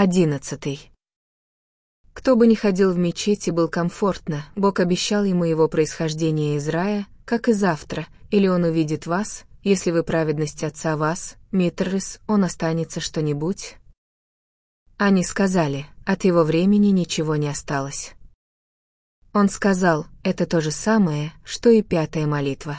Одиннадцатый. Кто бы ни ходил в мечети, был комфортно, Бог обещал ему его происхождение из рая, как и завтра, или он увидит вас, если вы праведность отца вас, Митрис, он останется что-нибудь. Они сказали, от его времени ничего не осталось. Он сказал, это то же самое, что и пятая молитва.